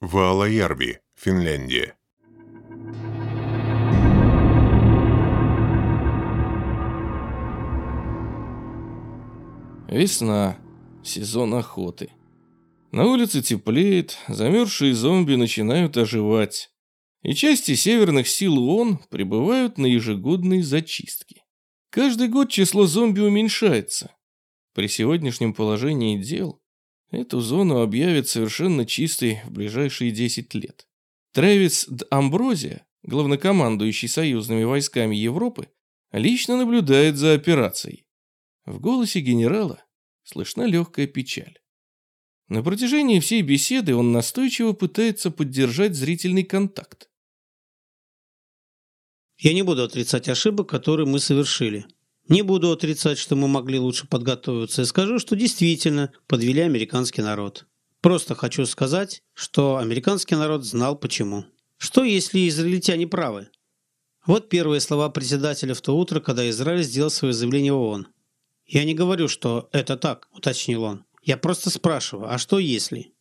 Ваалаярви, Финляндия. Весна. Сезон охоты. На улице теплеет, замерзшие зомби начинают оживать. И части северных сил ООН прибывают на ежегодные зачистки. Каждый год число зомби уменьшается. При сегодняшнем положении дел эту зону объявят совершенно чистой в ближайшие 10 лет. Трэвис Д. Амброзия, главнокомандующий союзными войсками Европы, лично наблюдает за операцией. В голосе генерала слышна легкая печаль. На протяжении всей беседы он настойчиво пытается поддержать зрительный контакт. Я не буду отрицать ошибок, которые мы совершили. Не буду отрицать, что мы могли лучше подготовиться, и скажу, что действительно подвели американский народ. Просто хочу сказать, что американский народ знал почему. Что, если израильтяне правы? Вот первые слова председателя в то утро, когда Израиль сделал свое заявление в ООН. «Я не говорю, что это так», – уточнил он. Я просто спрашиваю, а что если?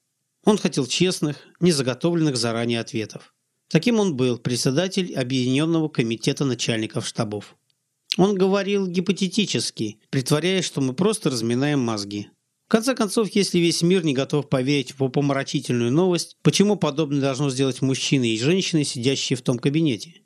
Он хотел честных, незаготовленных заранее ответов. Таким он был председатель Объединенного комитета начальников штабов. Он говорил гипотетически, притворяясь, что мы просто разминаем мозги. В конце концов, если весь мир не готов поверить в упомрачительную новость, почему подобное должно сделать мужчины и женщины, сидящие в том кабинете?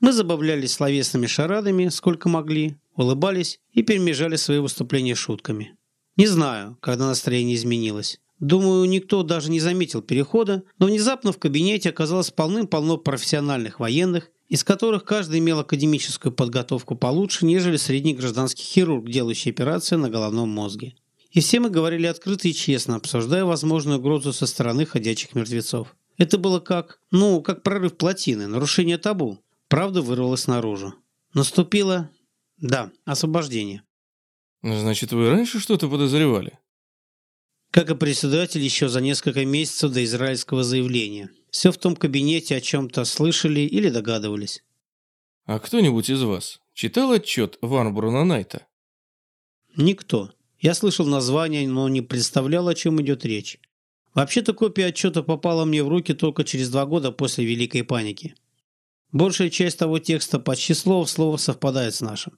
Мы забавлялись словесными шарадами, сколько могли, улыбались и перемежали свои выступления шутками. Не знаю, когда настроение изменилось. Думаю, никто даже не заметил перехода, но внезапно в кабинете оказалось полным-полно профессиональных военных, из которых каждый имел академическую подготовку получше, нежели средний гражданский хирург, делающий операцию на головном мозге. И все мы говорили открыто и честно, обсуждая возможную угрозу со стороны ходячих мертвецов. Это было как, ну, как прорыв плотины, нарушение табу. Правда вырвалась наружу. Наступило, да, освобождение. Значит, вы раньше что-то подозревали? Как и председатель еще за несколько месяцев до израильского заявления. Все в том кабинете о чем-то слышали или догадывались. А кто-нибудь из вас читал отчет Варнбруна Найта? Никто. Я слышал название, но не представлял, о чем идет речь. Вообще-то копия отчета попала мне в руки только через два года после Великой паники. Большая часть того текста почти слово в слово совпадает с нашим.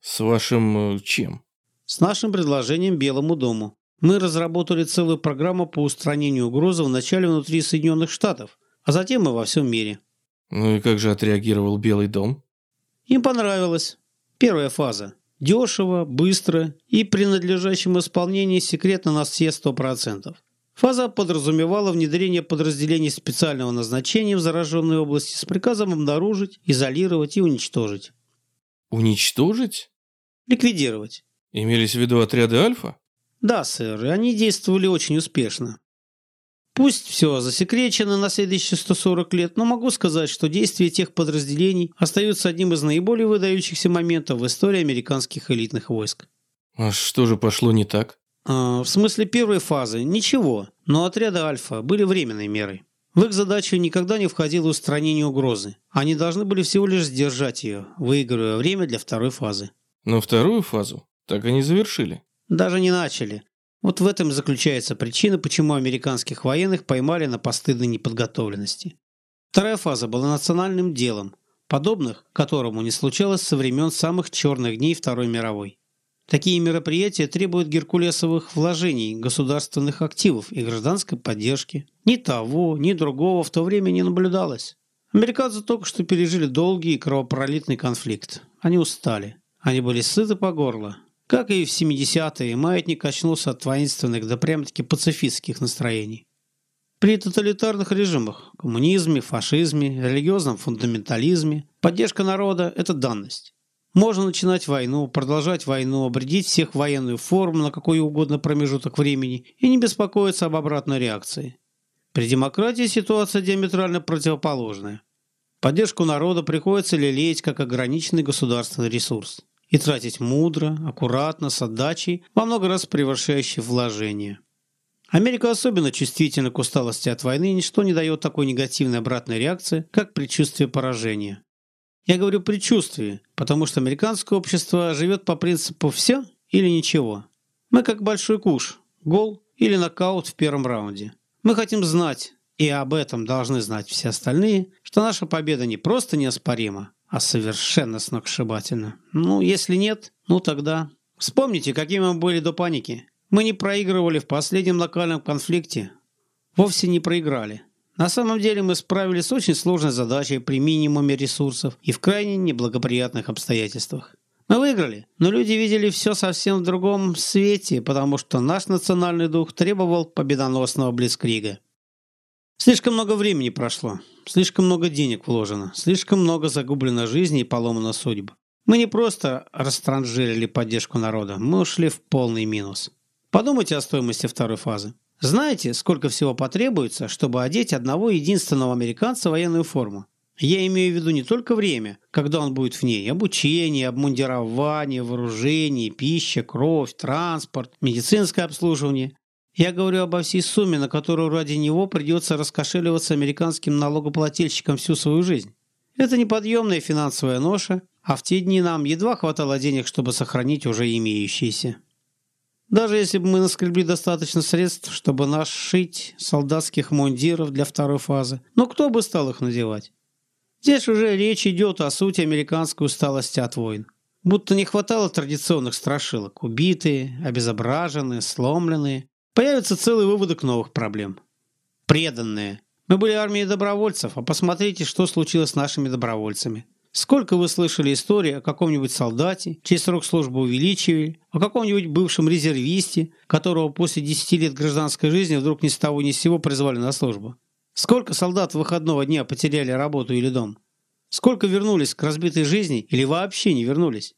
С вашим э, чем? С нашим предложением Белому дому. Мы разработали целую программу по устранению угрозы вначале внутри Соединенных Штатов, а затем и во всем мире. Ну и как же отреагировал Белый дом? Им понравилось. Первая фаза. Дешево, быстро и при надлежащем исполнении секретно на все 100%. Фаза подразумевала внедрение подразделений специального назначения в зараженной области с приказом обнаружить, изолировать и уничтожить. Уничтожить? Ликвидировать. Имелись в виду отряды Альфа? Да, сэр, они действовали очень успешно. Пусть все засекречено на следующие 140 лет, но могу сказать, что действия тех подразделений остаются одним из наиболее выдающихся моментов в истории американских элитных войск. А что же пошло не так? А, в смысле первой фазы – ничего, но отряды Альфа были временной мерой. В их задачу никогда не входило устранение угрозы. Они должны были всего лишь сдержать ее, выигрывая время для второй фазы. Но вторую фазу так и не завершили. Даже не начали. Вот в этом заключается причина, почему американских военных поймали на постыдной неподготовленности. Вторая фаза была национальным делом, подобных которому не случалось со времен самых черных дней Второй мировой. Такие мероприятия требуют геркулесовых вложений, государственных активов и гражданской поддержки. Ни того, ни другого в то время не наблюдалось. Американцы только что пережили долгий и кровопролитный конфликт. Они устали. Они были сыты по горло. Как и в 70-е, маятник очнулся от воинственных до прямо-таки пацифистских настроений. При тоталитарных режимах – коммунизме, фашизме, религиозном фундаментализме – поддержка народа – это данность. Можно начинать войну, продолжать войну, обредить всех в военную форму на какой угодно промежуток времени и не беспокоиться об обратной реакции. При демократии ситуация диаметрально противоположная. Поддержку народа приходится лелеять как ограниченный государственный ресурс и тратить мудро, аккуратно, с отдачей, во много раз превышающий вложения. Америка особенно чувствительна к усталости от войны, и ничто не дает такой негативной обратной реакции, как предчувствие поражения. Я говорю предчувствие, потому что американское общество живет по принципу «все или ничего». Мы как большой куш, гол или нокаут в первом раунде. Мы хотим знать, и об этом должны знать все остальные, что наша победа не просто неоспорима, а совершенно сногсшибательна. Ну, если нет, ну тогда... Вспомните, какими мы были до паники. Мы не проигрывали в последнем локальном конфликте. Вовсе не проиграли. На самом деле мы справились с очень сложной задачей при минимуме ресурсов и в крайне неблагоприятных обстоятельствах. Мы выиграли, но люди видели все совсем в другом свете, потому что наш национальный дух требовал победоносного блицкрига. Слишком много времени прошло, слишком много денег вложено, слишком много загублено жизни и поломано судьбы. Мы не просто растранжирили поддержку народа, мы ушли в полный минус. Подумайте о стоимости второй фазы. Знаете, сколько всего потребуется, чтобы одеть одного единственного американца в военную форму? Я имею в виду не только время, когда он будет в ней, обучение, обмундирование, вооружение, пища, кровь, транспорт, медицинское обслуживание. Я говорю обо всей сумме, на которую ради него придется раскошеливаться американским налогоплательщикам всю свою жизнь. Это неподъемная финансовая ноша, а в те дни нам едва хватало денег, чтобы сохранить уже имеющиеся. Даже если бы мы наскребли достаточно средств, чтобы нашить солдатских мундиров для второй фазы, но кто бы стал их надевать? Здесь уже речь идет о сути американской усталости от войн. Будто не хватало традиционных страшилок. Убитые, обезображенные, сломленные. Появится целый выводок новых проблем. Преданные. Мы были армией добровольцев, а посмотрите, что случилось с нашими добровольцами. Сколько вы слышали истории о каком-нибудь солдате, чей срок службы увеличивали, о каком-нибудь бывшем резервисте, которого после 10 лет гражданской жизни вдруг ни с того ни с сего призвали на службу. Сколько солдат выходного дня потеряли работу или дом? Сколько вернулись к разбитой жизни или вообще не вернулись?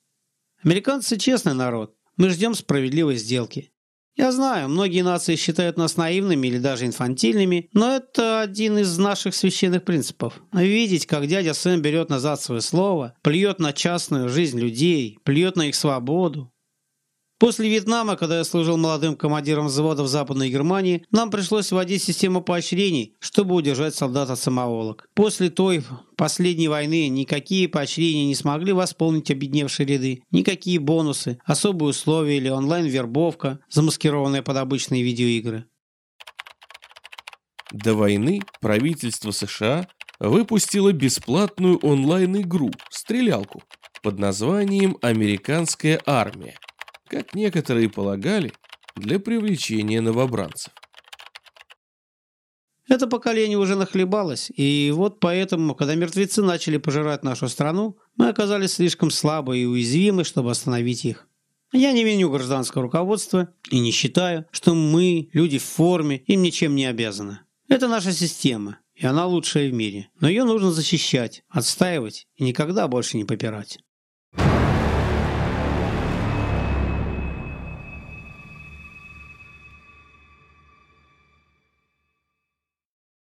Американцы честный народ. Мы ждем справедливой сделки. Я знаю, многие нации считают нас наивными или даже инфантильными, но это один из наших священных принципов. Видеть, как дядя Сэм берет назад свое слово, плюет на частную жизнь людей, плюет на их свободу, После Вьетнама, когда я служил молодым командиром взвода в Западной Германии, нам пришлось вводить систему поощрений, чтобы удержать солдат от самоволок. После той последней войны никакие поощрения не смогли восполнить обедневшие ряды, никакие бонусы, особые условия или онлайн-вербовка, замаскированная под обычные видеоигры. До войны правительство США выпустило бесплатную онлайн-игру «Стрелялку» под названием «Американская армия», как некоторые полагали, для привлечения новобранцев. Это поколение уже нахлебалось, и вот поэтому, когда мертвецы начали пожирать нашу страну, мы оказались слишком слабы и уязвимы, чтобы остановить их. Я не виню гражданское руководство и не считаю, что мы, люди в форме, им ничем не обязаны. Это наша система, и она лучшая в мире. Но ее нужно защищать, отстаивать и никогда больше не попирать.